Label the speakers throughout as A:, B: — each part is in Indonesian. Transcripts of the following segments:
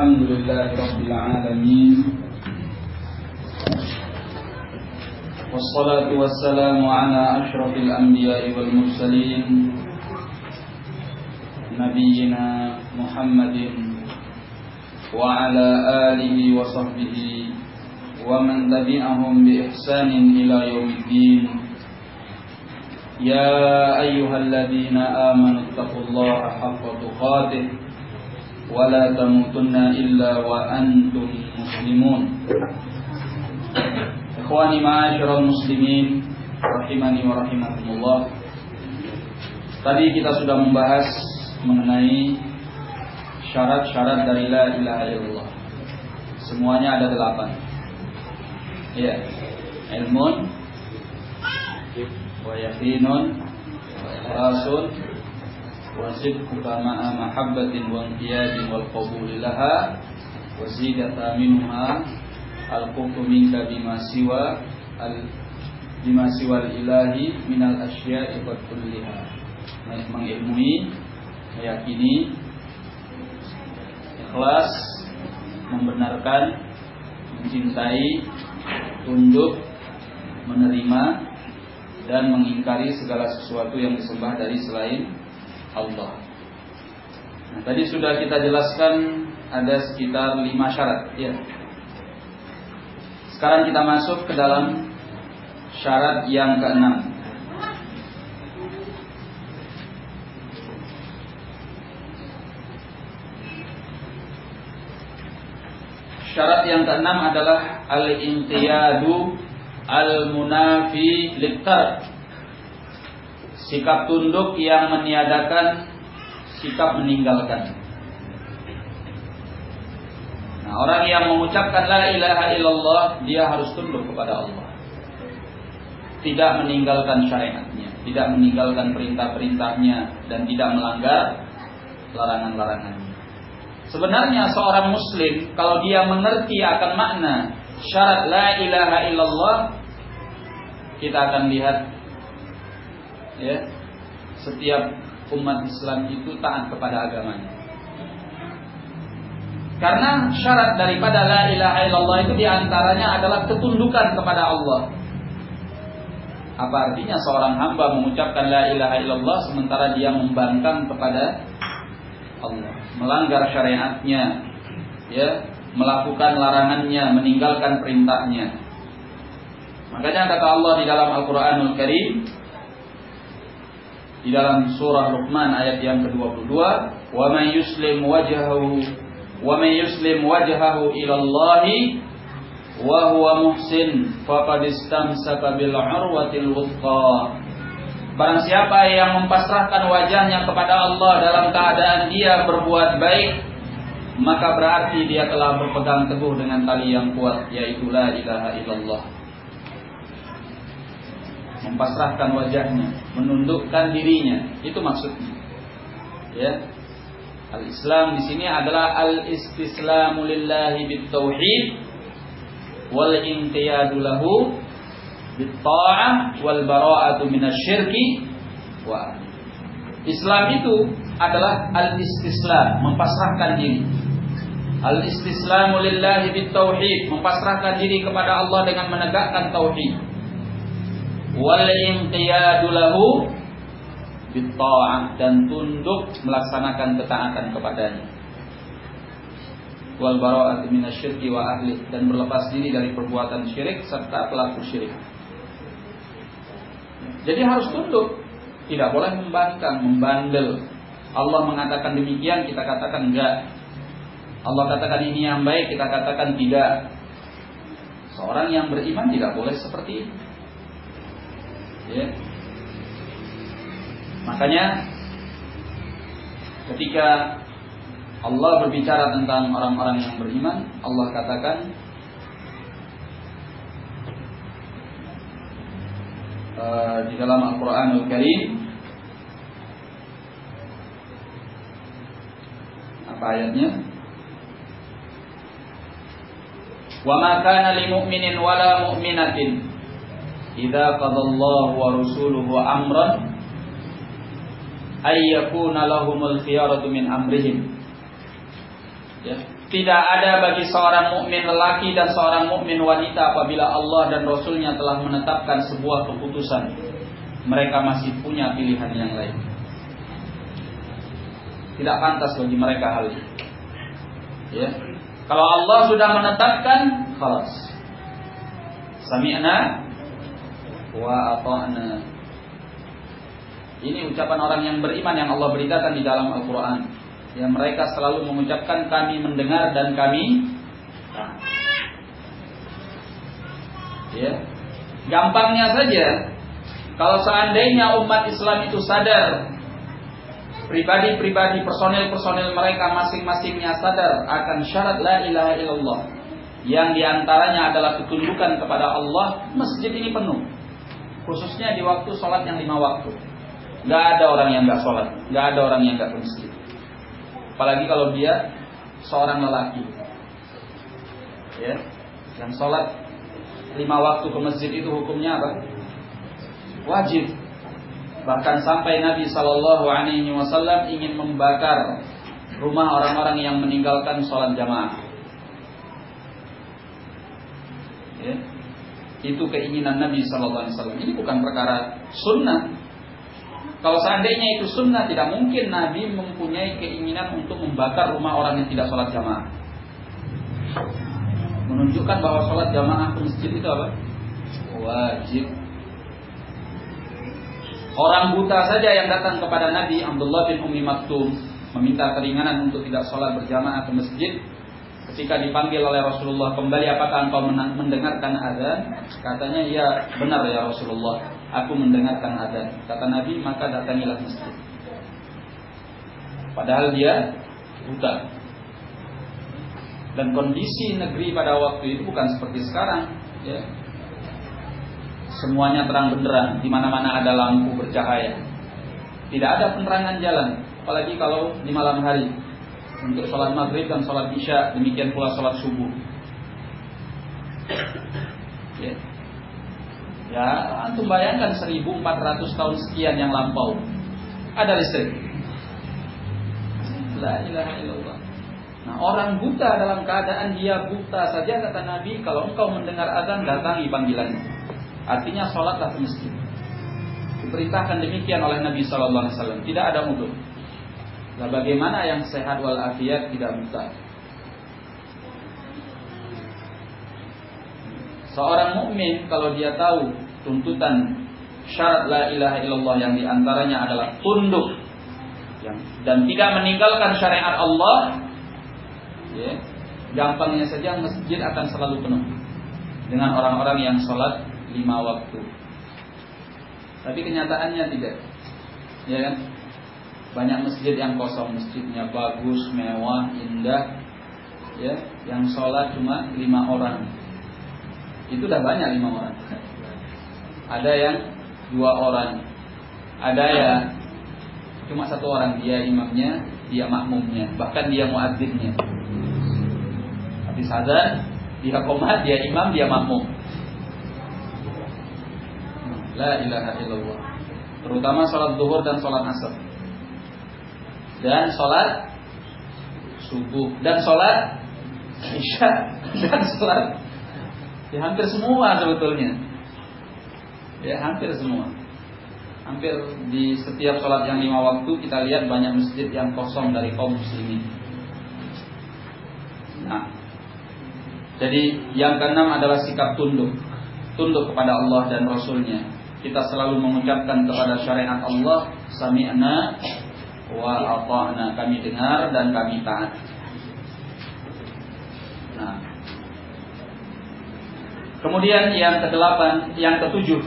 A: الحمد لله رب العالمين. والصلاة والسلام على أشرف الأنبياء والمرسلين نبينا محمد وعلى آله وصحبه ومن تبعهم بإحسان إلى يوم الدين. يا أيها الذين آمنوا اتقوا الله حق تقاته. ولا تموتن إلا وأنتم مسلمون إخواني معاشر المسلمين rahimani wa rahimakumullah Tadi kita sudah membahas mengenai syarat-syarat dari la ilaha illallah Semuanya ada delapan Ya Ilmun Wa yakinun Wa ikhlasun وصدقك مع محبة وانقياد والقبول لها وزيدة منها القرب منك بما سوى بما سوى الإله من الأشياء كلها mengilmui meyakini ikhlas membenarkan mencintai tunduk menerima dan mengingkari segala sesuatu yang disembah dari selain Allah. Nah, tadi sudah kita jelaskan ada sekitar lima syarat. Ya. Sekarang kita masuk ke dalam syarat yang keenam. Syarat yang keenam adalah al-intiyadu al-munafi litar sikap tunduk yang meniadakan sikap meninggalkan. Nah, orang yang mengucapkan la ilaha illallah dia harus tunduk kepada Allah. Tidak meninggalkan syariatnya, tidak meninggalkan perintah-perintahnya dan tidak melanggar larangan-larangannya. Sebenarnya seorang muslim kalau dia mengerti akan makna syarat la ilaha illallah kita akan lihat ya setiap umat Islam itu taat kepada agamanya. Karena syarat daripada la ilaha illallah itu di antaranya adalah ketundukan kepada Allah. Apa artinya seorang hamba mengucapkan la ilaha illallah sementara dia membangkang kepada Allah, melanggar syariatnya, ya, melakukan larangannya, meninggalkan perintahnya. Makanya kata Allah di dalam Al-Qur'anul Karim, di dalam surah Luqman ayat yang ke-22, "Wa may yuslim wajhahu wa may yuslim wajhahu ila Allah wa huwa muhsin faqad istamsaka bil 'urwatil wuthqa." Barang siapa yang mempasrahkan wajahnya kepada Allah dalam keadaan dia berbuat baik, maka berarti dia telah berpegang teguh dengan tali yang kuat yaitu la ilaha illallah mempasrahkan wajahnya, menundukkan dirinya. Itu maksudnya. Ya. Al-Islam di sini adalah al-istislamu lillahi bitauhid wal inqiyadu lahu bitta'ah wal bara'atu minasyirki wa Islam itu adalah al-istislam, mempasrahkan diri. Al-istislamu lillahi bitauhid, mempasrahkan diri kepada Allah dengan menegakkan tauhid wal inqiyadu lahu dan tunduk melaksanakan ketaatan kepadanya wal bara'atu minasyirki wa ahli dan berlepas diri dari perbuatan syirik serta pelaku syirik. Jadi harus tunduk, tidak boleh membangkang, membandel. Allah mengatakan demikian, kita katakan enggak. Allah katakan ini yang baik, kita katakan tidak. Seorang yang beriman tidak boleh seperti itu. Ya. Makanya ketika Allah berbicara tentang orang-orang yang beriman, Allah katakan uh, di dalam Al-Qur'anul Karim apa ayatnya? Wa ma kana lil mu'minin wala mu'minatin idza qadallahu wa rasuluhu amran ay yakuna lahumul khiyaratu min amrihim ya tidak ada bagi seorang mukmin lelaki dan seorang mukmin wanita apabila Allah dan Rasulnya telah menetapkan sebuah keputusan. Mereka masih punya pilihan yang lain. Tidak pantas bagi mereka hal ini. Ya. Kalau Allah sudah menetapkan, khalas. Sami'na wa ata'na. Ini ucapan orang yang beriman yang Allah beritakan di dalam Al-Quran. Ya mereka selalu mengucapkan kami mendengar dan kami ya. Gampangnya saja. Kalau seandainya umat Islam itu sadar pribadi-pribadi personil-personil mereka masing-masingnya sadar akan syarat la ilaha illallah yang di antaranya adalah ketundukan kepada Allah masjid ini penuh khususnya di waktu sholat yang lima waktu nggak ada orang yang nggak sholat nggak ada orang yang nggak ke masjid Apalagi kalau dia seorang lelaki. Ya, yang sholat lima waktu ke masjid itu hukumnya apa? Wajib. Bahkan sampai Nabi Shallallahu Alaihi Wasallam ingin membakar rumah orang-orang yang meninggalkan sholat jamaah. Ya. Itu keinginan Nabi Shallallahu Alaihi Wasallam. Ini bukan perkara sunnah, kalau seandainya itu sunnah, tidak mungkin Nabi mempunyai keinginan untuk membakar rumah orang yang tidak sholat jamaah. Menunjukkan bahwa sholat jamaah ke masjid itu apa? Wajib. Orang buta saja yang datang kepada Nabi Abdullah bin Umi Maktum meminta keringanan untuk tidak sholat berjamaah ke masjid. Ketika dipanggil oleh Rasulullah kembali, apakah engkau mendengarkan azan? Katanya, ya benar ya Rasulullah aku mendengarkan adzan. Kata Nabi, maka datangilah masjid. Padahal dia buta. Dan kondisi negeri pada waktu itu bukan seperti sekarang, ya. Semuanya terang benderang, di mana-mana ada lampu bercahaya. Tidak ada penerangan jalan, apalagi kalau di malam hari untuk sholat maghrib dan sholat isya, demikian pula sholat subuh. Ya. Ya, antum bayangkan 1400 tahun sekian yang lampau. Ada listrik. La ilaha illallah. Nah, orang buta dalam keadaan dia buta saja kata Nabi, kalau engkau mendengar azan datangi panggilannya. Artinya sholatlah ke. Diperintahkan demikian oleh Nabi Shallallahu Alaihi Wasallam. Tidak ada mudah. Nah, bagaimana yang sehat walafiat tidak buta? Seorang mukmin kalau dia tahu tuntutan syarat la ilaha illallah yang di antaranya adalah tunduk dan tidak meninggalkan syariat Allah, ya, gampangnya saja masjid akan selalu penuh dengan orang-orang yang sholat lima waktu. Tapi kenyataannya tidak, ya kan? Banyak masjid yang kosong, masjidnya bagus, mewah, indah, ya, yang sholat cuma lima orang itu udah banyak lima orang. Ada yang dua orang, ada ya cuma satu orang dia imamnya, dia makmumnya, bahkan dia muadzinnya. Habis azan, dia komat, dia imam, dia makmum. La ilaha illallah. Terutama sholat duhur dan sholat asar. Dan sholat subuh. Dan sholat isya. Dan sholat Ya hampir semua sebetulnya. Ya hampir semua. Hampir di setiap sholat yang lima waktu kita lihat banyak masjid yang kosong dari kaum muslimin. Nah, jadi yang keenam adalah sikap tunduk, tunduk kepada Allah dan Rasulnya. Kita selalu mengucapkan kepada syariat Allah, sami'na wa ata'na. Kami dengar dan kami taat. Nah, Kemudian yang kedelapan, yang ketujuh.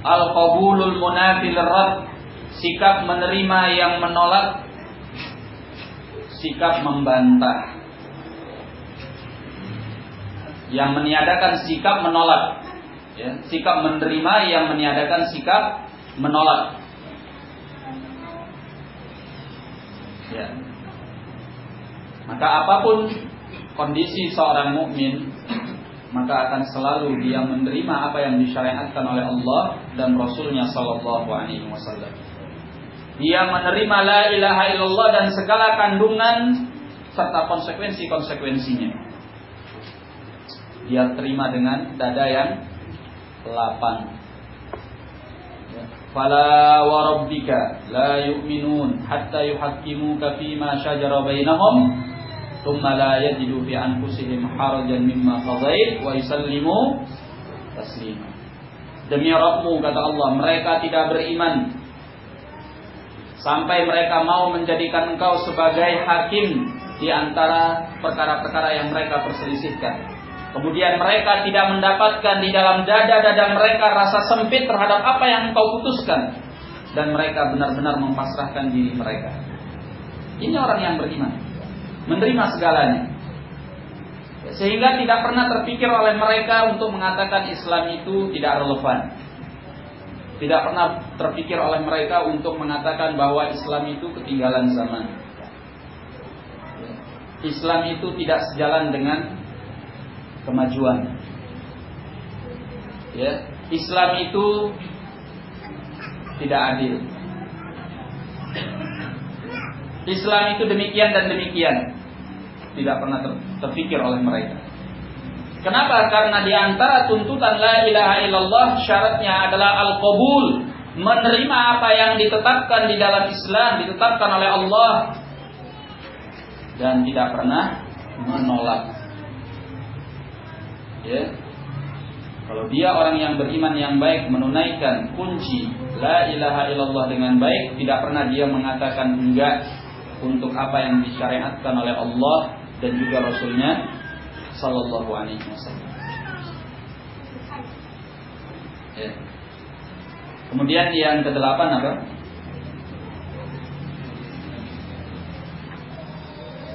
A: Al-qabulul munafil rad, sikap menerima yang menolak, sikap membantah. Yang meniadakan sikap menolak. Ya, sikap menerima yang meniadakan sikap menolak. Ya, maka apa pun kondisi seorang mukmin, maka akan selalu dia menerima apa yang disyariatkan oleh Allah dan Rasulnya Shallallahu Alaihi Wasallam. dia menerima la ilaha illallah dan segala kandungan serta konsekuensi-konsekuensinya. Dia terima dengan dada yang. Ya. Fala wa rabbika la yu'minun hatta yuhaqqimuka fima shajara bainahum thumma la yajidu fi anfusihim harajan mimma qadait wa yusallimu taslima. Demi Rabbmu kata Allah, mereka tidak beriman sampai mereka mau menjadikan engkau sebagai hakim di antara perkara-perkara yang mereka perselisihkan. Kemudian mereka tidak mendapatkan di dalam dada-dada mereka rasa sempit terhadap apa yang engkau putuskan dan mereka benar-benar mempasrahkan diri mereka. Ini orang yang beriman, menerima segalanya. Sehingga tidak pernah terpikir oleh mereka untuk mengatakan Islam itu tidak relevan. Tidak pernah terpikir oleh mereka untuk mengatakan bahwa Islam itu ketinggalan zaman. Islam itu tidak sejalan dengan kemajuan. Ya, Islam itu tidak adil. Islam itu demikian dan demikian. Tidak pernah ter terpikir oleh mereka. Kenapa? Karena di antara tuntutan la ilaha illallah syaratnya adalah al-qabul, menerima apa yang ditetapkan di dalam Islam, ditetapkan oleh Allah dan tidak pernah menolak. Ya. Kalau dia orang yang beriman yang baik menunaikan kunci la ilaha illallah dengan baik, tidak pernah dia mengatakan enggak untuk apa yang disyariatkan oleh Allah dan juga Rasulnya Sallallahu Alaihi Wasallam. Ya. Kemudian yang kedelapan apa?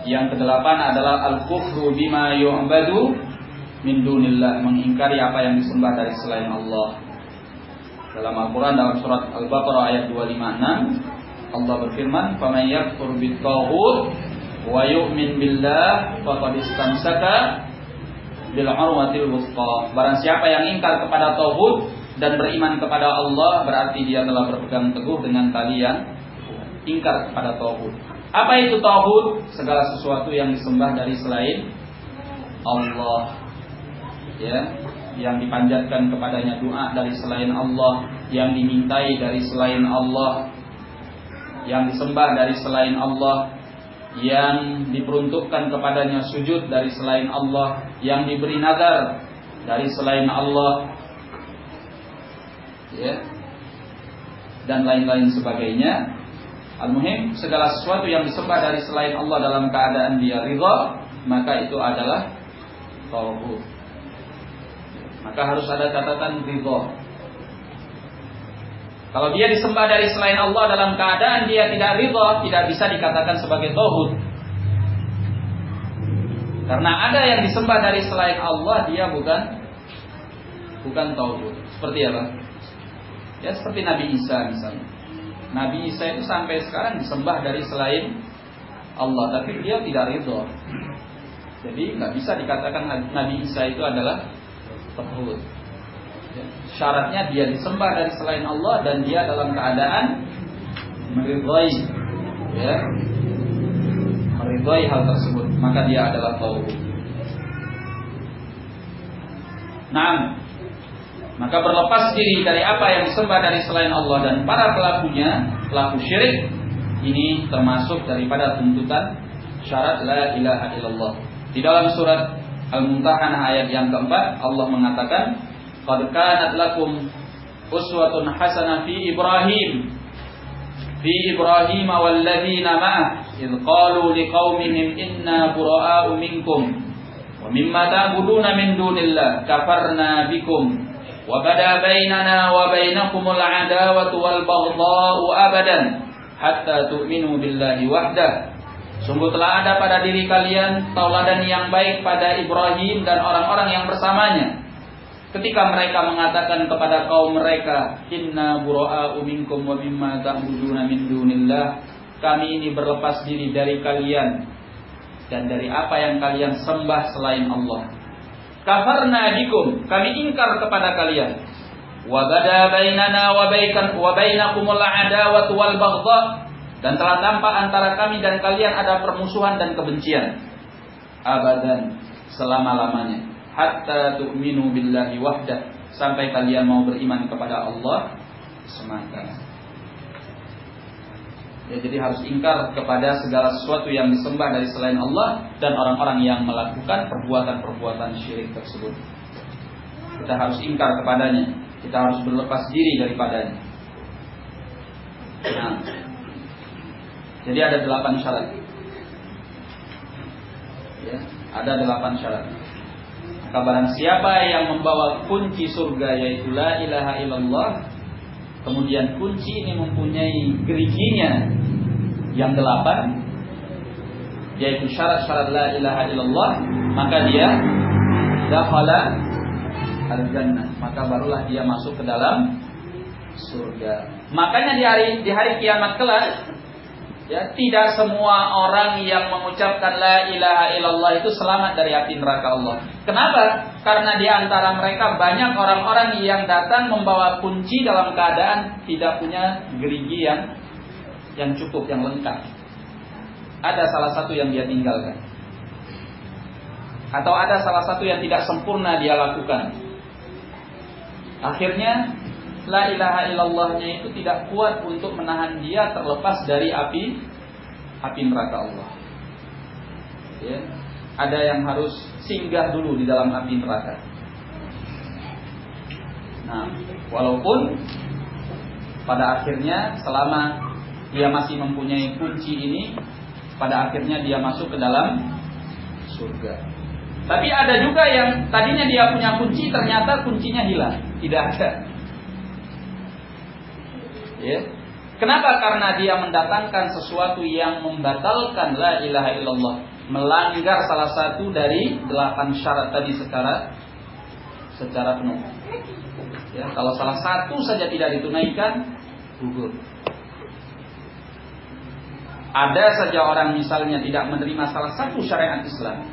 A: Yang kedelapan adalah al-kufru bima yu'badu min dunillah, mengingkari apa yang disembah dari selain Allah. Dalam Al-Qur'an dalam surat Al-Baqarah ayat 256 Allah berfirman, "Faman yakfur bit-taghut wa yu'min billah faqad istamsaka bil urwatil wuthqa. Barang siapa yang ingkar kepada tauhid dan beriman kepada Allah berarti dia telah berpegang teguh dengan tali yang ingkar kepada tauhid. Apa itu tauhid? Segala sesuatu yang disembah dari selain Allah. Ya, yang dipanjatkan kepadanya doa dari selain Allah, yang dimintai dari selain Allah, yang disembah dari selain Allah, yang diperuntukkan kepadanya sujud dari selain Allah, yang diberi nazar dari selain Allah, ya, dan lain-lain sebagainya. Al-muhim segala sesuatu yang disembah dari selain Allah dalam keadaan dia ridha, maka itu adalah tauhid. Maka harus ada catatan ridha. Kalau dia disembah dari selain Allah dalam keadaan dia tidak ridha, tidak bisa dikatakan sebagai tauhid. Karena ada yang disembah dari selain Allah, dia bukan bukan tauhid. Seperti apa? Ya seperti Nabi Isa misalnya. Nabi Isa itu sampai sekarang disembah dari selain Allah, tapi dia tidak ridho. Jadi nggak bisa dikatakan Nabi Isa itu adalah tauhid syaratnya dia disembah dari selain Allah dan dia dalam keadaan meridhai ya meridhai hal tersebut maka dia adalah tauhid. Nah, maka berlepas diri dari apa yang disembah dari selain Allah dan para pelakunya, pelaku syirik ini termasuk daripada tuntutan syarat la ilaha illallah. Di dalam surat Al-Mumtahanah ayat yang keempat Allah mengatakan Qad kanat lakum uswatun hasanah fi Ibrahim. Fi Ibrahim walladzina ma'ah. Id qalu liqaumihim inna bura'a'u minkum wa mimma ta'buduna min dunillah. Kafarna bikum wa bada bainana wa bainakumul adawatu wal baghdha'u abadan hatta tu'minu billahi wahdah Sungguh telah ada pada diri kalian tauladan yang baik pada Ibrahim dan orang-orang yang bersamanya. Ketika mereka mengatakan kepada kaum mereka inna bura'a minkum wa mimma ta'buduna min dunillah kami ini berlepas diri dari kalian dan dari apa yang kalian sembah selain Allah. Kafarna bikum kami ingkar kepada kalian. Wa bada bainana wa bainakumul adawatu wal baghdha dan telah tampak antara kami dan kalian ada permusuhan dan kebencian abadan selama-lamanya hatta tu'minu billahi wahdah sampai kalian mau beriman kepada Allah semata. Ya, jadi harus ingkar kepada segala sesuatu yang disembah dari selain Allah dan orang-orang yang melakukan perbuatan-perbuatan syirik tersebut. Kita harus ingkar kepadanya. Kita harus berlepas diri daripadanya. Nah, jadi ada delapan syarat. Ya, ada delapan syarat. Maka barang siapa yang membawa kunci surga yaitu la ilaha illallah, kemudian kunci ini mempunyai geriginya yang delapan, yaitu syarat-syarat la ilaha illallah, maka dia dakhala al-jannah, maka barulah dia masuk ke dalam surga. Makanya di hari di hari kiamat kelak ya tidak semua orang yang mengucapkan la ilaha illallah itu selamat dari api neraka Allah. Kenapa? Karena di antara mereka banyak orang-orang yang datang membawa kunci dalam keadaan tidak punya gerigi yang yang cukup, yang lengkap. Ada salah satu yang dia tinggalkan. Atau ada salah satu yang tidak sempurna dia lakukan. Akhirnya la ilaha illallahnya itu tidak kuat untuk menahan dia terlepas dari api api neraka Allah. Ya. Ada yang harus singgah dulu di dalam api neraka. Nah, walaupun pada akhirnya selama dia masih mempunyai kunci ini, pada akhirnya dia masuk ke dalam surga. Tapi ada juga yang tadinya dia punya kunci ternyata kuncinya hilang, tidak ada. Ya. Kenapa? Karena dia mendatangkan sesuatu yang membatalkan la ilaha illallah, melanggar salah satu dari delapan syarat tadi secara secara penuh. Ya, kalau salah satu saja tidak ditunaikan, gugur. Ada saja orang misalnya tidak menerima salah satu syariat Islam,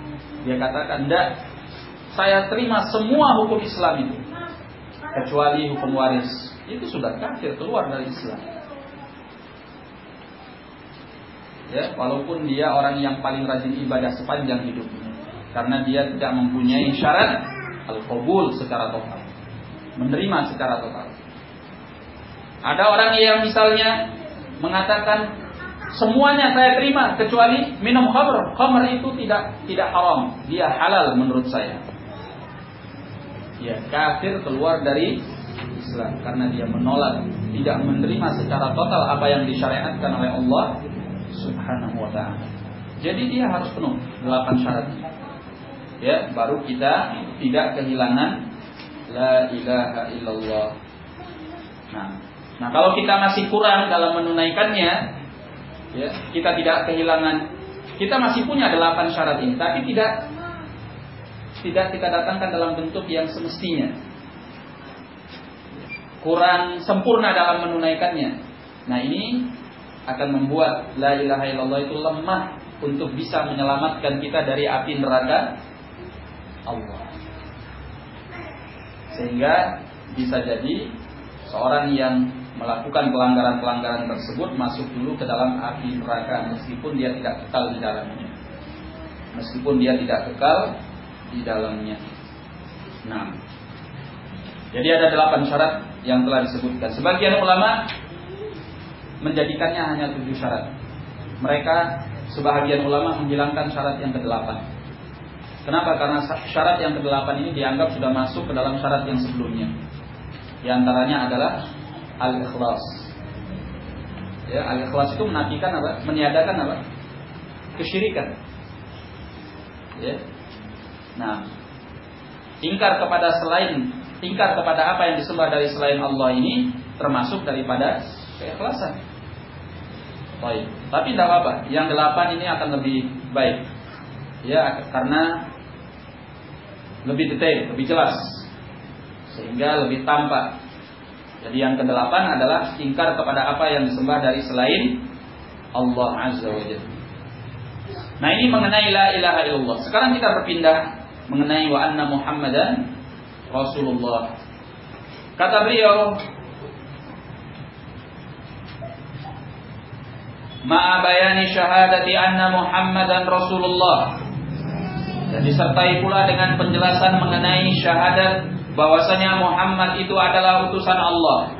A: dia katakan, tidak, saya terima semua hukum Islam itu. Kecuali hukum waris. Itu sudah kafir, keluar dari Islam. Ya, walaupun dia orang yang paling rajin ibadah sepanjang hidupnya. Karena dia tidak mempunyai syarat al-qabul secara total. Menerima secara total. Ada orang yang misalnya mengatakan Semuanya saya terima kecuali minum khamr. Khamr itu tidak tidak haram, dia halal menurut saya. Ya, kafir keluar dari Islam karena dia menolak, tidak menerima secara total apa yang disyariatkan oleh Allah Subhanahu wa taala. Jadi dia harus penuh delapan syarat. Ya, baru kita tidak kehilangan la ilaha illallah. Nah, nah kalau kita masih kurang dalam menunaikannya, ya kita tidak kehilangan kita masih punya delapan syarat ini tapi tidak tidak kita datangkan dalam bentuk yang semestinya. Kurang sempurna dalam menunaikannya. Nah ini akan membuat la ilaha illallah itu lemah untuk bisa menyelamatkan kita dari api neraka Allah. Sehingga bisa jadi seorang yang melakukan pelanggaran-pelanggaran tersebut masuk dulu ke dalam api neraka meskipun dia tidak kekal di dalamnya. Meskipun dia tidak kekal di dalamnya. Nah, jadi ada delapan syarat yang telah disebutkan. Sebagian ulama menjadikannya hanya tujuh syarat. Mereka sebahagian ulama menghilangkan syarat yang kedelapan. Kenapa? Karena syarat yang kedelapan ini dianggap sudah masuk ke dalam syarat yang sebelumnya. Di antaranya adalah al-ikhlas. Ya, al-ikhlas itu menafikan apa? Meniadakan apa? Kesyirikan. Ya. Nah, ingkar kepada selain ingkar kepada apa yang disembah dari selain Allah ini termasuk daripada keikhlasan. Baik. Tapi tidak apa-apa. Yang delapan ini akan lebih baik. Ya, karena lebih detail, lebih jelas. Sehingga lebih tampak jadi yang kedelapan adalah ingkar kepada apa yang disembah dari selain Allah Azza wa Jalla. Nah ini mengenai la ilaha illallah. Sekarang kita berpindah mengenai wa anna Muhammadan Rasulullah. Kata beliau, ma'a bayani syahadati anna Muhammadan Rasulullah. Dan disertai pula dengan penjelasan mengenai syahadat bahwasanya Muhammad itu adalah utusan Allah.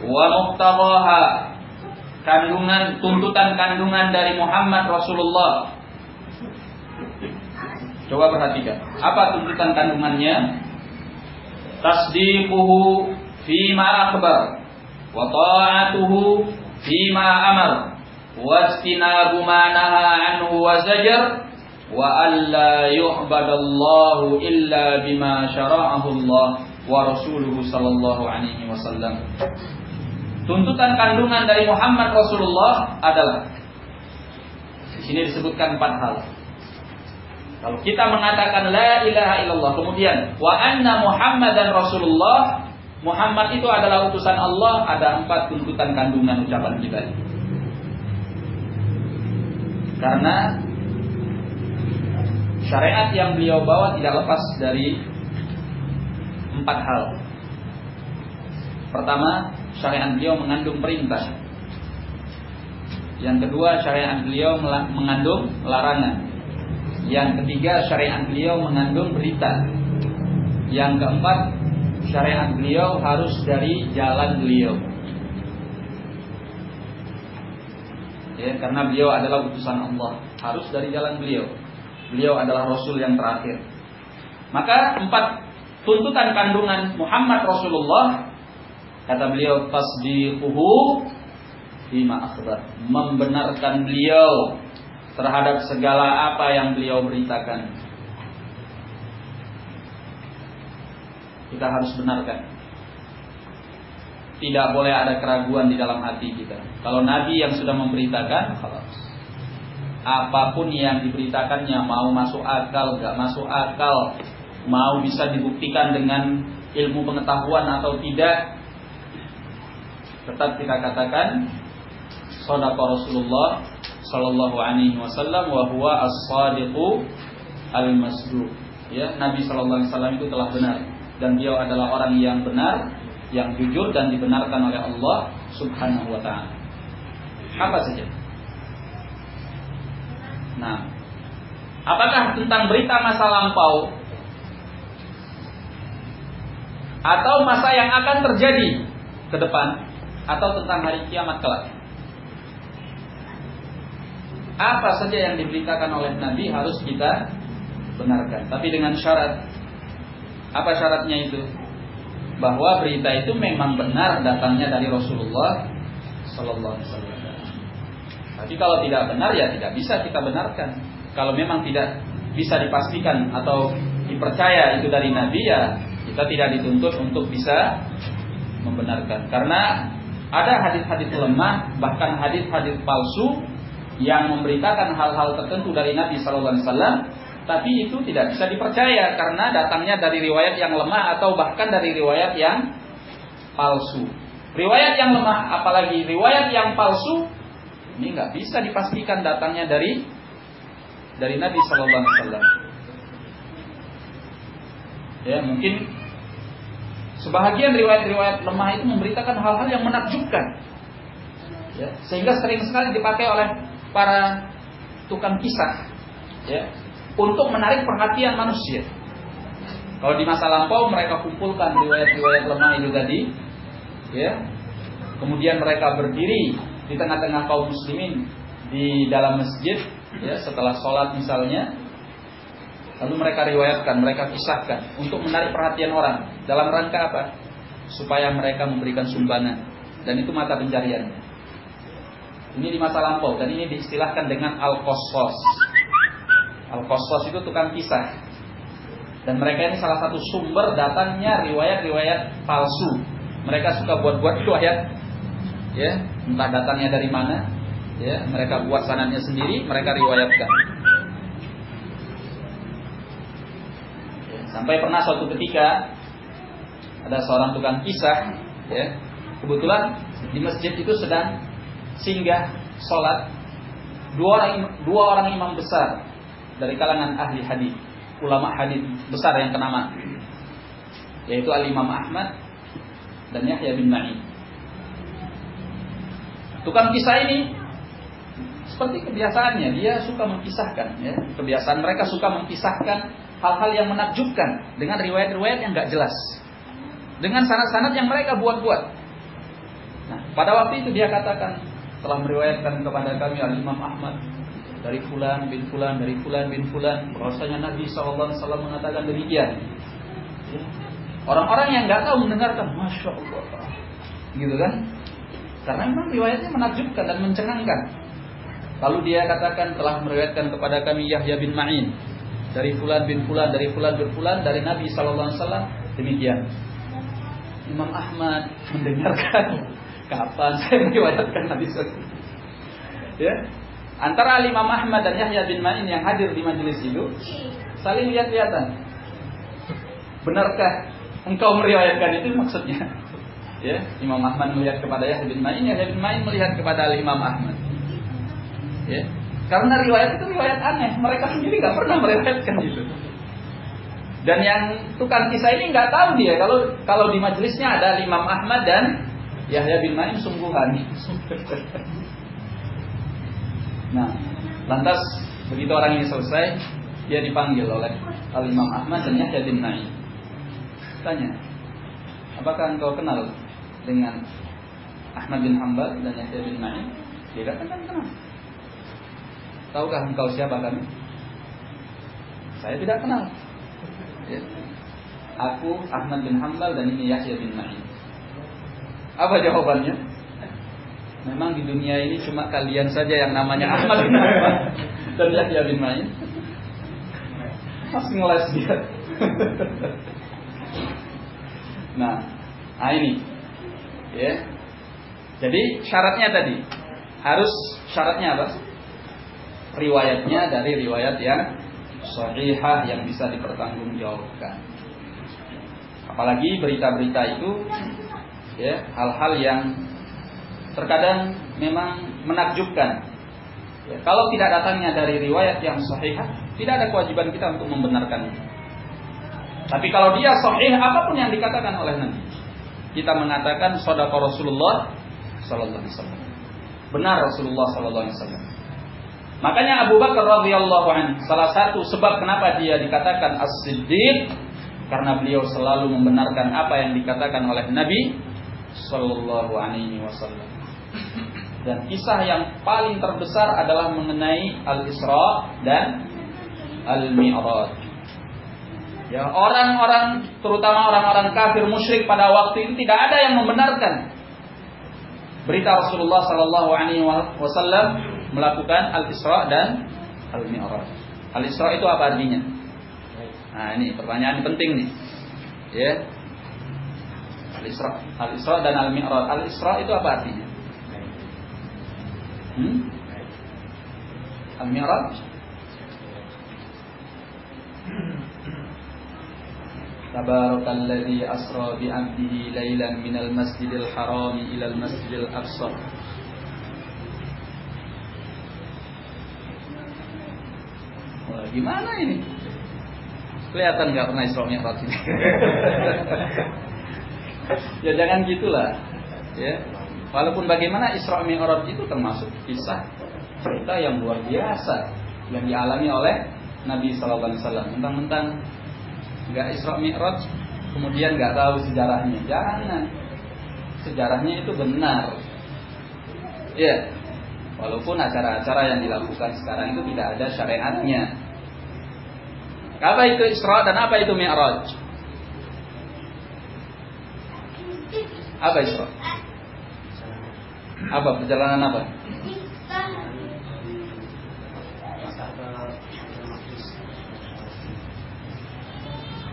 A: Wa muqtadaha kandungan tuntutan kandungan dari Muhammad Rasulullah coba perhatikan apa tuntutan kandungannya tasdiquhu fima akhbar wa ta'atuhu fima amar wastinabu ma naha anhu wa zajar wa alla yu'badallahu illa bima syara'ahu Allah wa rasuluhu sallallahu alaihi wasallam. Tuntutan kandungan dari Muhammad Rasulullah adalah di sini disebutkan empat hal. Kalau kita mengatakan la ilaha illallah kemudian wa anna Muhammadan Rasulullah Muhammad itu adalah utusan Allah ada empat tuntutan kandungan ucapan kita karena syariat yang beliau bawa tidak lepas dari empat hal. Pertama, syariat beliau mengandung perintah. Yang kedua, syariat beliau mengandung larangan. Yang ketiga, syariat beliau mengandung berita. Yang keempat, syariat beliau harus dari jalan beliau. ya, karena beliau adalah utusan Allah. Harus dari jalan beliau. Beliau adalah Rasul yang terakhir. Maka empat tuntutan kandungan Muhammad Rasulullah. Kata beliau tasdiquhu membenarkan beliau terhadap segala apa yang beliau beritakan kita harus benarkan tidak boleh ada keraguan di dalam hati kita. Kalau Nabi yang sudah memberitakan, apa pun yang diberitakannya mau masuk akal, gak masuk akal, mau bisa dibuktikan dengan ilmu pengetahuan atau tidak, tetap kita katakan sadaqa Rasulullah sallallahu alaihi wasallam wa huwa as-sadiqu al-masduq. Ya, Nabi sallallahu alaihi wasallam itu telah benar dan beliau adalah orang yang benar yang jujur dan dibenarkan oleh Allah Subhanahu wa taala. Apa saja? Nah, apakah tentang berita masa lampau atau masa yang akan terjadi ke depan atau tentang hari kiamat kelak? Apa saja yang diberitakan oleh Nabi harus kita benarkan, tapi dengan syarat. Apa syaratnya itu? bahwa berita itu memang benar datangnya dari Rasulullah Sallallahu Alaihi Wasallam. Tapi kalau tidak benar ya tidak bisa kita benarkan. Kalau memang tidak bisa dipastikan atau dipercaya itu dari Nabi ya kita tidak dituntut untuk bisa membenarkan. Karena ada hadis-hadis lemah bahkan hadis-hadis palsu yang memberitakan hal-hal tertentu dari Nabi Sallallahu Alaihi Wasallam tapi itu tidak bisa dipercaya karena datangnya dari riwayat yang lemah atau bahkan dari riwayat yang palsu. Riwayat yang lemah, apalagi riwayat yang palsu, ini nggak bisa dipastikan datangnya dari dari Nabi Shallallahu Alaihi Wasallam. Ya mungkin sebahagian riwayat-riwayat lemah itu memberitakan hal-hal yang menakjubkan, ya, sehingga sering sekali dipakai oleh para tukang kisah, ya, untuk menarik perhatian manusia. Kalau di masa lampau mereka kumpulkan riwayat-riwayat lemah itu tadi, ya. Kemudian mereka berdiri di tengah-tengah kaum muslimin di dalam masjid, ya, setelah sholat misalnya. Lalu mereka riwayatkan, mereka kisahkan untuk menarik perhatian orang. Dalam rangka apa? Supaya mereka memberikan sumbangan. Dan itu mata pencariannya. Ini di masa lampau dan ini diistilahkan dengan al-qasas Al-Qasas itu tukang kisah. Dan mereka ini salah satu sumber datangnya riwayat-riwayat palsu. Mereka suka buat-buat riwayat ya, entah datangnya dari mana. Ya, mereka buat sanadnya sendiri, mereka riwayatkan. Ya, sampai pernah suatu ketika ada seorang tukang kisah, ya, kebetulan di masjid itu sedang singgah sholat dua orang dua orang imam besar dari kalangan ahli hadis, ulama hadis besar yang kenama, yaitu Al Imam Ahmad dan Yahya bin Ma'in. Tukang kisah ini seperti kebiasaannya, dia suka mempisahkan. Ya. Kebiasaan mereka suka mempisahkan hal-hal yang menakjubkan dengan riwayat-riwayat yang nggak jelas, dengan sanad-sanad yang mereka buat-buat. Nah, pada waktu itu dia katakan telah meriwayatkan kepada kami Al Imam Ahmad dari fulan bin fulan dari fulan bin fulan bahwasanya Nabi SAW mengatakan demikian. Orang-orang yang nggak tahu mendengarkan, masya Allah, gitu kan? Karena memang riwayatnya menakjubkan dan mencengangkan. Lalu dia katakan telah meriwayatkan kepada kami Yahya bin Ma'in dari fulan bin fulan dari fulan bin fulan dari Nabi Wasallam demikian. Imam Ahmad mendengarkan kapan saya meriwayatkan hadis itu. Ya, antara Imam Ahmad dan Yahya bin Ma'in yang hadir di majelis itu saling lihat-lihatan. Benarkah engkau meriwayatkan itu maksudnya? Ya, Imam Ahmad melihat kepada Yahya bin Ma'in, Yahya bin Ma'in melihat kepada Imam Ahmad. Ya, karena riwayat itu riwayat aneh, mereka sendiri nggak pernah meriwayatkan itu. Dan yang tukang kisah ini nggak tahu dia kalau kalau di majelisnya ada Imam Ahmad dan Yahya bin Ma'in sungguhan. nah, lantas begitu orang ini selesai, dia dipanggil oleh Al Imam Ahmad dan Yahya bin Ma'in. Tanya, apakah engkau kenal dengan Ahmad bin Hambal dan Yahya bin Ma'in? Dia katakan kenal. Tahukah engkau siapa kami? Saya tidak kenal. Ya. Aku Ahmad bin Hambal dan ini Yahya bin Ma'in. Apa jawabannya? Memang di dunia ini cuma kalian saja yang namanya Ahmad bin Hambal dan Yahya bin Ma'in. Masih ngeles dia. nah, nah ini Ya. Jadi syaratnya tadi harus syaratnya apa? Riwayatnya dari riwayat yang sahihah yang bisa dipertanggungjawabkan. Apalagi berita-berita itu ya hal-hal yang terkadang memang menakjubkan. Ya, kalau tidak datangnya dari riwayat yang sahihah, tidak ada kewajiban kita untuk membenarkannya. Tapi kalau dia sahih apa pun yang dikatakan oleh Nabi, kita mengatakan sodako Rasulullah Sallallahu Alaihi Wasallam. Benar Rasulullah Sallallahu Alaihi Wasallam. Makanya Abu Bakar radhiyallahu anhu salah satu sebab kenapa dia dikatakan as-siddiq karena beliau selalu membenarkan apa yang dikatakan oleh Nabi Sallallahu Alaihi Wasallam. Dan kisah yang paling terbesar adalah mengenai al-Isra dan al-Mi'raj. Ya, orang-orang terutama orang-orang kafir musyrik pada waktu itu tidak ada yang membenarkan berita Rasulullah Sallallahu Alaihi Wasallam melakukan al-Isra dan al-Mi'raj. Al-Isra itu apa artinya? Nah ini pertanyaan penting nih. Ya. Al-Isra, al-Isra dan al-Mi'raj. Al-Isra itu apa artinya? Hmm? Al-Mi'raj Tabarakalladzi asra bi 'abdihi lailan minal masjidil haram ilal masjidil aqsa. Wah, gimana ini? Kelihatan nggak pernah Isra Mi'raj ini. ya jangan gitulah. Ya. Walaupun bagaimana Isra Mi'raj itu termasuk kisah cerita yang luar biasa yang dialami oleh Nabi sallallahu alaihi wasallam. Mentang-mentang nggak Isra Mi'raj kemudian nggak tahu sejarahnya jangan sejarahnya itu benar ya walaupun acara-acara yang dilakukan sekarang itu tidak ada syariatnya apa itu Isra dan apa itu Mi'raj apa Isra apa perjalanan apa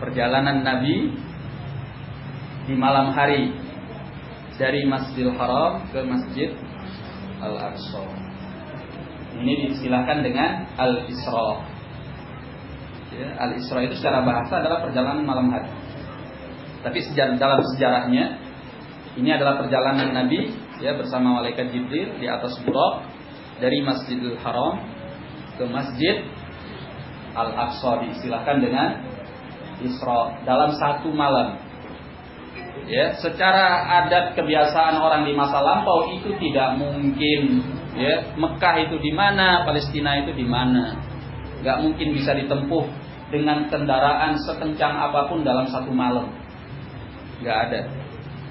A: perjalanan Nabi di malam hari dari Masjidil Haram ke Masjid Al-Aqsa. Ini diistilahkan dengan Al-Isra. Ya, Al-Isra itu secara bahasa adalah perjalanan malam hari. Tapi dalam sejarahnya ini adalah perjalanan Nabi ya bersama malaikat Jibril di atas Burak dari Masjidil Haram ke Masjid Al-Aqsa diistilahkan dengan Isra dalam satu malam. ya secara adat kebiasaan orang di masa lampau itu tidak mungkin ya Mekah itu di mana Palestina itu di mana. Nggak mungkin bisa ditempuh dengan kendaraan sekencang apa pun dalam satu malam. Nggak ada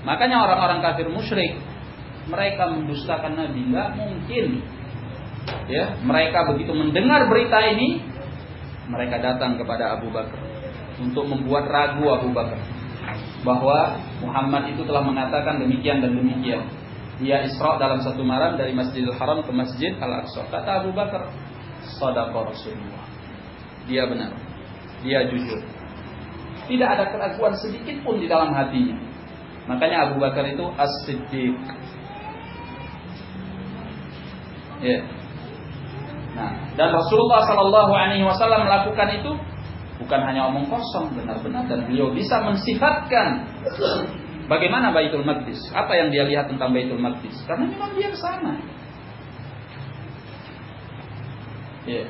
A: makanya orang-orang kafir musyrik mereka mendustakan Nabi nggak mungkin ya mereka begitu mendengar berita ini mereka datang kepada Abu Bakar untuk membuat ragu Abu Bakar bahwa Muhammad itu telah mengatakan demikian dan demikian. Dia Isra dalam satu malam dari Masjidil Haram ke Masjid Al-Aqsa. Kata Abu Bakar, "Shadaqa Rasulullah." Dia benar. Dia jujur. Tidak ada keraguan sedikit pun di dalam hatinya. Makanya Abu Bakar itu as-siddiq. Ya. Nah, dan Rasulullah Shallallahu Alaihi Wasallam melakukan itu bukan hanya omong kosong benar-benar dan beliau bisa mensifatkan bagaimana Baitul Maqdis apa yang dia lihat tentang Baitul Maqdis karena memang dia ke sana ya.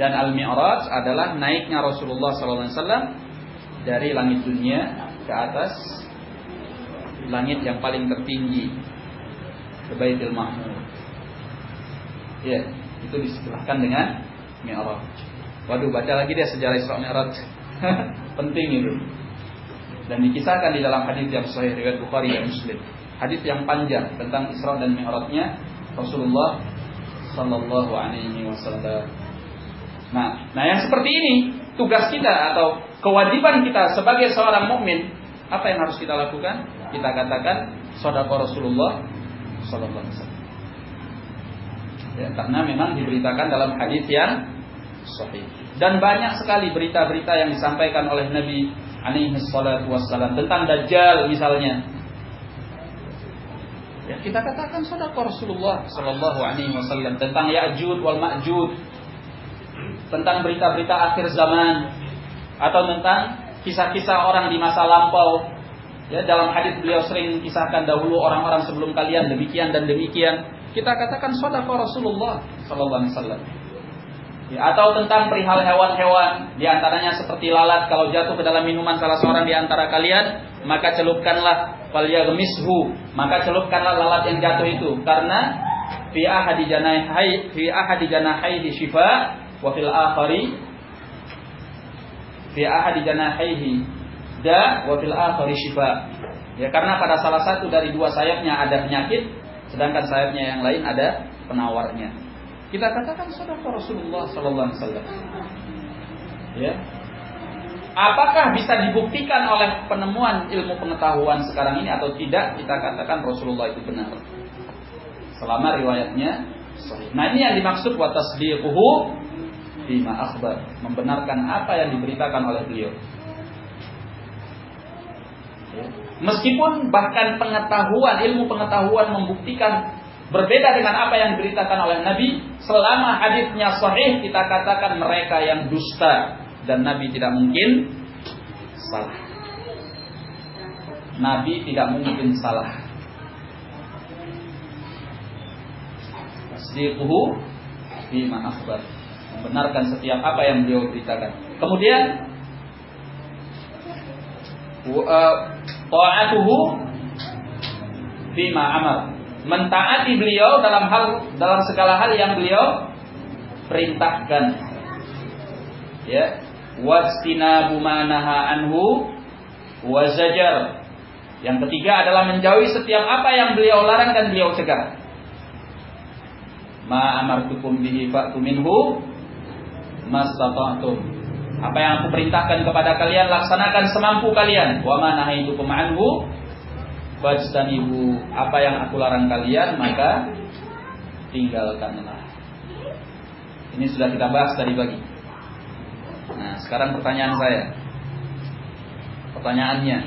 A: dan Al Mi'raj adalah naiknya Rasulullah SAW dari langit dunia ke atas langit yang paling tertinggi ke Baitul Mahmud ya itu disebutkan dengan Mi'raj Waduh, baca lagi dia sejarah Isra Mi'raj. Penting itu. Dan dikisahkan di dalam hadis yang sahih riwayat Bukhari dan Muslim. Hadis yang panjang tentang Isra dan Mi'rajnya Rasulullah sallallahu alaihi wasallam. Nah, nah yang seperti ini tugas kita atau kewajiban kita sebagai seorang mukmin apa yang harus kita lakukan? Kita katakan saudara Rasulullah sallallahu alaihi wasallam. Ya, karena memang diberitakan dalam hadis yang sahih. Dan banyak sekali berita-berita yang disampaikan oleh Nabi alaihi salatu wassalam tentang Dajjal misalnya. Ya, kita katakan saudara Rasulullah sallallahu alaihi wasallam tentang Ya'jud wal Ma'jud. Tentang berita-berita akhir zaman atau tentang kisah-kisah orang di masa lampau. Ya, dalam hadis beliau sering kisahkan dahulu orang-orang sebelum kalian demikian dan demikian. Kita katakan saudara Rasulullah sallallahu alaihi wasallam. Ya, atau tentang perihal hewan-hewan di antaranya seperti lalat kalau jatuh ke dalam minuman salah seorang di antara kalian maka celupkanlah falyaghmishu maka celupkanlah lalat yang jatuh itu karena fi ahadi janahai fi ahadi janahaihi shifa wa fil akhari fi ahadi janahaihi da wa fil akhari shifa ya karena pada salah satu dari dua sayapnya ada penyakit sedangkan sayapnya yang lain ada penawarnya kita katakan saudara Rasulullah Sallallahu Alaihi Wasallam. Ya. Apakah bisa dibuktikan oleh penemuan ilmu pengetahuan sekarang ini atau tidak? Kita katakan Rasulullah itu benar. Selama riwayatnya. Nah ini yang dimaksud wa tasdiquhu bima akhbar, membenarkan apa yang diberitakan oleh beliau. Meskipun bahkan pengetahuan, ilmu pengetahuan membuktikan Berbeda dengan apa yang diberitakan oleh Nabi, selama hadisnya sahih kita katakan mereka yang dusta dan Nabi tidak mungkin salah. Nabi tidak mungkin salah. Tasdiquhu bima akhbar. Membenarkan setiap apa yang beliau beritakan. Kemudian ta'atuhu bima amar mentaati beliau dalam hal dalam segala hal yang beliau perintahkan. Ya, wastina bumanaha anhu wazajar. Yang ketiga adalah menjauhi setiap apa yang beliau larang dan beliau cegah. Ma amartukum bihi fa'tu minhu mastata'tum. Apa yang aku perintahkan kepada kalian laksanakan semampu kalian. Wa ma nahaitukum anhu Fajtanibu apa yang aku larang kalian maka tinggalkanlah. Ini sudah kita bahas tadi pagi. Nah, sekarang pertanyaan saya. Pertanyaannya.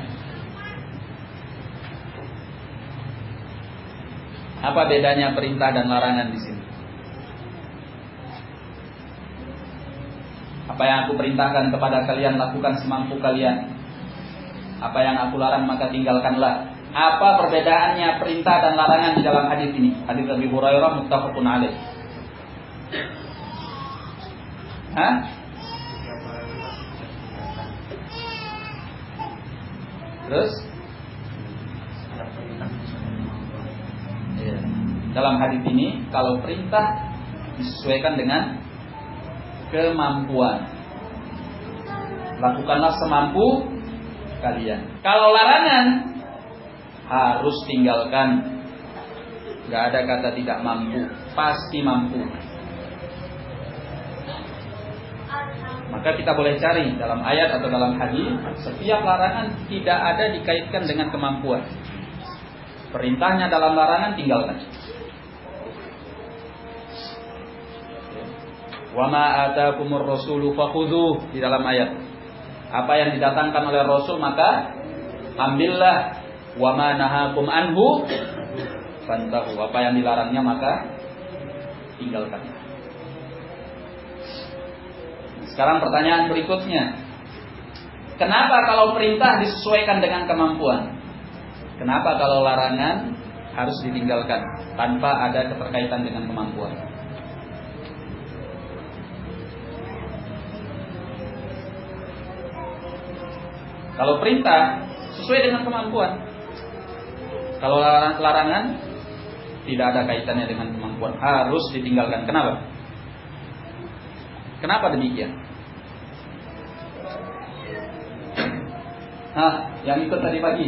A: Apa bedanya perintah dan larangan di sini? Apa yang aku perintahkan kepada kalian lakukan semampu kalian. Apa yang aku larang maka tinggalkanlah. Apa perbedaannya perintah dan larangan di dalam hadis ini? Hadis Abi Hurairah muttafaqun alaih. Hah? Terus? Iya. Dalam hadis ini kalau perintah disesuaikan dengan kemampuan. Lakukanlah semampu kalian. Kalau larangan harus tinggalkan. Gak ada kata tidak mampu, pasti mampu. Maka kita boleh cari dalam ayat atau dalam hadis, setiap larangan tidak ada dikaitkan dengan kemampuan. Perintahnya dalam larangan tinggalkan. Wa ma atakumur rasulu fakhudhuh di dalam ayat. Apa yang didatangkan oleh Rasul maka ambillah wa ma nahakum anhu fantahu. Apa yang dilarangnya maka tinggalkan. Sekarang pertanyaan berikutnya. Kenapa kalau perintah disesuaikan dengan kemampuan? Kenapa kalau larangan harus ditinggalkan tanpa ada keterkaitan dengan kemampuan? Kalau perintah sesuai dengan kemampuan. Kalau larangan tidak ada kaitannya dengan kemampuan, harus ditinggalkan. Kenapa? Kenapa demikian? Nah, yang ikut tadi pagi.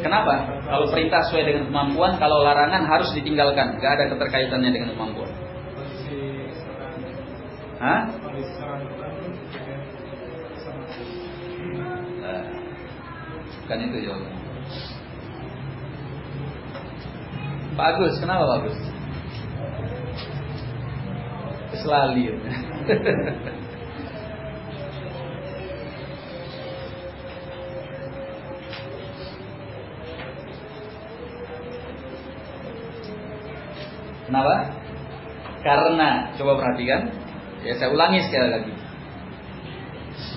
A: Kenapa? Kalau perintah sesuai dengan kemampuan, kalau larangan harus ditinggalkan. Gak ada keterkaitannya dengan kemampuan. Hah? Nah, bukan itu jawabannya. Bagus, kenapa bagus? Keselali. Kenapa? Karena coba perhatikan Ya saya ulangi sekali lagi.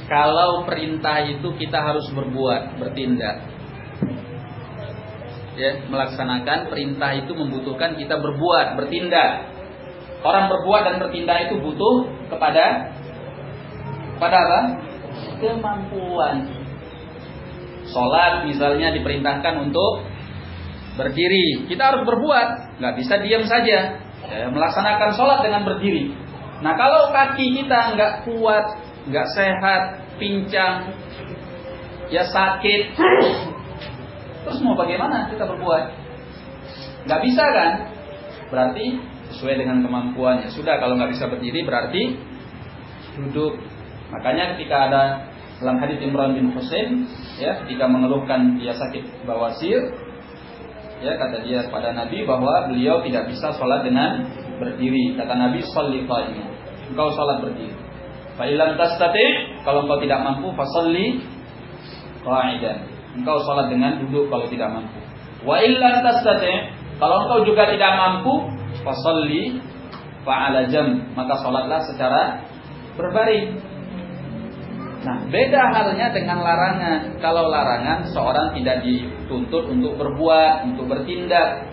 A: Kalau perintah itu kita harus berbuat, bertindak. Ya, melaksanakan perintah itu membutuhkan kita berbuat, bertindak. Orang berbuat dan bertindak itu butuh kepada kepada apa? Kemampuan. Sholat misalnya diperintahkan untuk berdiri. Kita harus berbuat, nggak bisa diam saja. Ya, melaksanakan sholat dengan berdiri. Nah kalau kaki kita nggak kuat, nggak sehat, pincang, ya sakit, terus mau bagaimana kita berbuat? Nggak bisa kan? Berarti sesuai dengan kemampuannya. Sudah kalau nggak bisa berdiri berarti duduk. Makanya ketika ada dalam hadis Imran bin Husain, ya ketika mengeluhkan dia sakit bawasir, ya kata dia kepada Nabi bahwa beliau tidak bisa sholat dengan berdiri. Kata Nabi, "Shalli qa'iman." engkau salat berdiri. Fa tastati, kalau engkau tidak mampu fasalli qa'idan. Engkau salat dengan duduk kalau tidak mampu. Wa tastati, kalau engkau juga tidak mampu fasalli fa'ala jam, maka salatlah secara berbaring. Nah, beda halnya dengan larangan. Kalau larangan, seorang tidak dituntut untuk berbuat, untuk bertindak.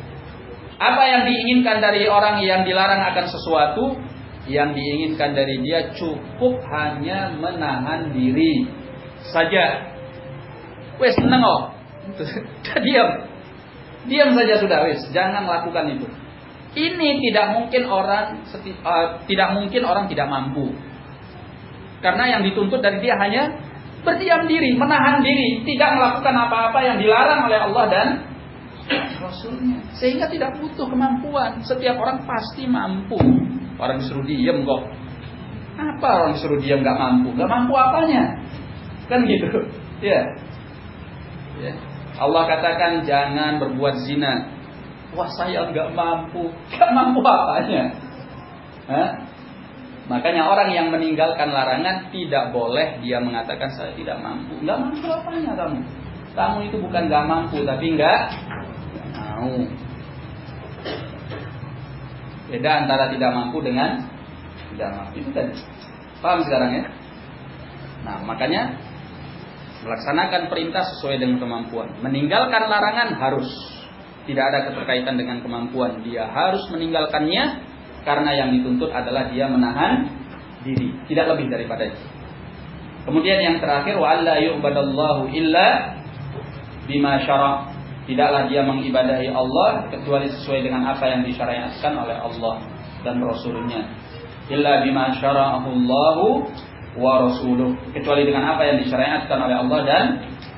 A: Apa yang diinginkan dari orang yang dilarang akan sesuatu, yang diinginkan dari dia cukup hanya menahan diri saja. Wes seneng oh. diam. Diam saja sudah wes, jangan lakukan itu. Ini tidak mungkin orang uh, tidak mungkin orang tidak mampu. Karena yang dituntut dari dia hanya berdiam diri, menahan diri, tidak melakukan apa-apa yang dilarang oleh Allah dan Rasulnya. Sehingga tidak butuh kemampuan. Setiap orang pasti mampu. Orang disuruh diem kok. Apa orang disuruh diem nggak mampu? Nggak mampu apanya? Kan gitu. Ya. Ya. Allah katakan jangan berbuat zina. Wah saya nggak mampu, nggak mampu apanya? Hah? Makanya orang yang meninggalkan larangan tidak boleh dia mengatakan saya tidak mampu. Nggak mampu apanya kamu? Kamu itu bukan nggak mampu tapi nggak mau. Beda antara tidak mampu dengan tidak mampu itu tadi. Paham sekarang ya? Nah makanya melaksanakan perintah sesuai dengan kemampuan. Meninggalkan larangan harus tidak ada keterkaitan dengan kemampuan. Dia harus meninggalkannya karena yang dituntut adalah dia menahan diri, tidak lebih daripada itu. Kemudian yang terakhir wa alla yu'badallahu illa bima syara. Tidaklah dia mengibadahi Allah kecuali sesuai dengan apa yang disyariatkan oleh Allah dan Rasulnya. Illa bima syara'ahu Allahu wa rasuluh kecuali dengan apa yang disyariatkan oleh Allah dan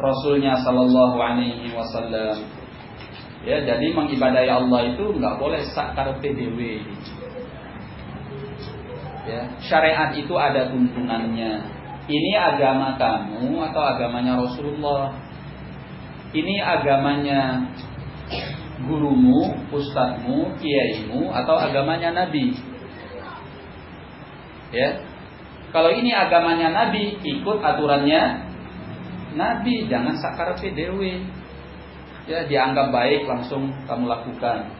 A: Rasulnya Sallallahu Alaihi Wasallam. Ya, jadi mengibadahi Allah itu nggak boleh sakar PDW. Ya, syariat itu ada tuntunannya. Ini agama kamu atau agamanya Rasulullah? Ini agamanya gurumu, ustadzmu, kiaimu atau agamanya Nabi? Ya, kalau ini agamanya Nabi, ikut aturannya Nabi, jangan sakar PDW. Ya, dianggap baik langsung kamu lakukan.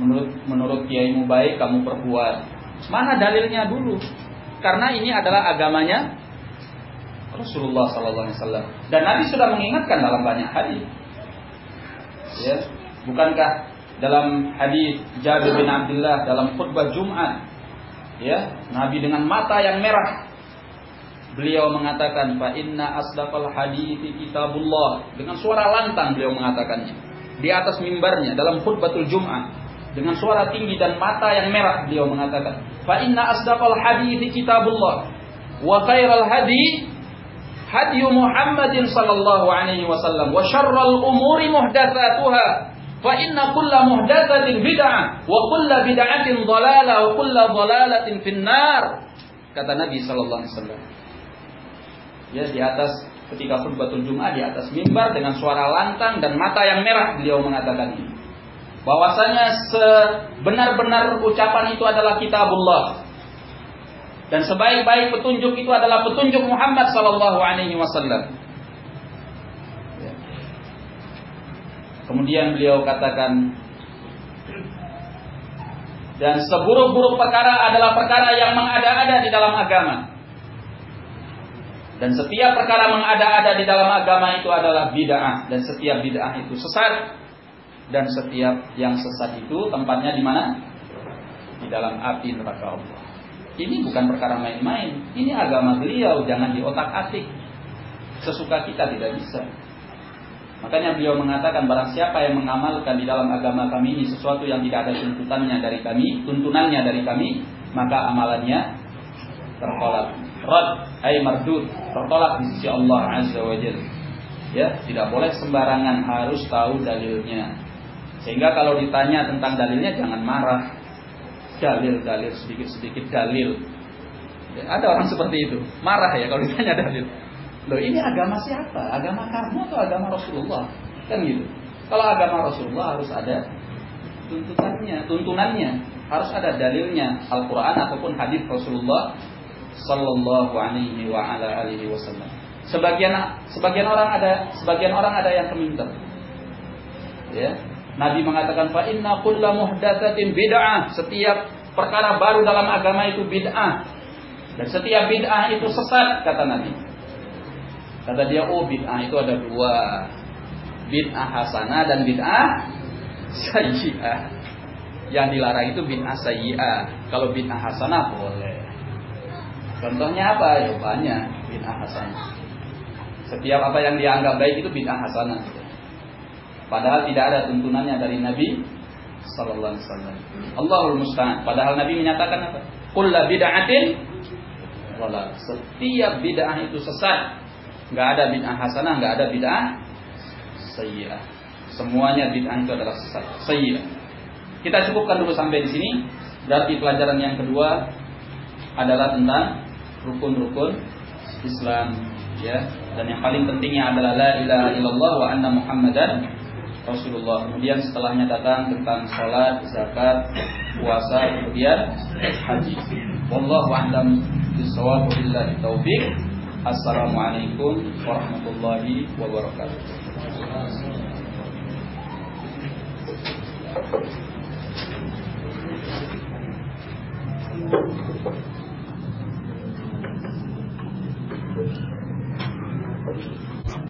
A: Menurut menurut kiaimu baik kamu perbuat. Mana dalilnya dulu? Karena ini adalah agamanya Rasulullah sallallahu alaihi wasallam. Dan Nabi sudah mengingatkan dalam banyak hadis. Ya, bukankah dalam hadis Jabir bin Abdullah dalam khutbah Jumat ya Nabi dengan mata yang merah beliau mengatakan fa inna asdaqal hadithi kitabullah dengan suara lantang beliau mengatakannya di atas mimbarnya dalam khutbatul Jum'ah dengan suara tinggi dan mata yang merah beliau mengatakan fa inna asdaqal hadithi kitabullah wa khairal hadi hadi Muhammadin sallallahu alaihi wasallam wa syarral umuri muhdatsatuha Fa inna kulla muhdatsatin bid'ah wa kulla bid'atin dhalalah wa kulla dhalalatin finnar. Kata Nabi sallallahu alaihi wasallam. Ya di atas ketika khutbatul Jumat di atas mimbar dengan suara lantang dan mata yang merah beliau mengatakan ini. Bahwasanya sebenar-benar ucapan itu adalah kitabullah. Dan sebaik-baik petunjuk itu adalah petunjuk Muhammad sallallahu alaihi wasallam. Kemudian beliau katakan dan seburuk-buruk perkara adalah perkara yang mengada-ada di dalam agama. Dan setiap perkara mengada-ada di dalam agama itu adalah bid'ah dan setiap bid'ah itu sesat dan setiap yang sesat itu tempatnya di mana? Di dalam api neraka Allah. Ini bukan perkara main-main. Ini agama beliau, jangan diotak-atik. Sesuka kita tidak bisa. Makanya beliau mengatakan barang siapa yang mengamalkan di dalam agama kami ini sesuatu yang tidak ada tuntutannya dari kami, tuntunannya dari kami, maka amalannya tertolak. Rad ay mardud, tertolak di sisi Allah Azza wa. Ya, tidak boleh sembarangan harus tahu dalilnya. Sehingga kalau ditanya tentang dalilnya jangan marah. Dalil-dalil sedikit-sedikit dalil. Ya, ada orang seperti itu, marah ya kalau ditanya dalil. Loh ini agama siapa? Agama kamu atau agama Rasulullah? Kan gitu. Kalau agama Rasulullah harus ada tuntutannya, tuntunannya, harus ada dalilnya Al-Qur'an ataupun hadis Rasulullah sallallahu alaihi wa ala alihi wasallam. Sebagian sebagian orang ada sebagian orang ada yang keminter. Ya. Nabi mengatakan fa inna kulla muhdatsatin bid'ah. Setiap perkara baru dalam agama itu bid'ah. Dan setiap bid'ah itu sesat kata Nabi. Kata dia, oh bid'ah itu ada dua. Bid'ah hasanah dan bid'ah sayyi'ah. Yang dilarang itu bid'ah sayyi'ah. Kalau bid'ah hasanah boleh. Contohnya apa? Ya banyak bid'ah hasanah. Setiap apa yang dianggap baik itu bid'ah hasanah. Padahal tidak ada tuntunannya dari Nabi sallallahu alaihi wasallam. Allahul musta'an. Padahal Nabi menyatakan apa? Kullu bid'atin wala. Setiap bid'ah itu sesat nggak ada bid'ah hasanah, nggak ada bid'ah sayyi'ah. Semuanya bid'ah itu adalah sesat, sayyi'ah. Kita cukupkan dulu sampai di sini. Berarti pelajaran yang kedua adalah tentang rukun-rukun Islam. ya dan yang paling pentingnya adalah la ilaha illallah wa anna muhammadan Rasulullah. Kemudian setelahnya datang tentang sholat, zakat, puasa, kemudian haji. Wallahu a'lam bishawab billahi taufik. Assalamualaikum warahmatullahi wabarakatuh.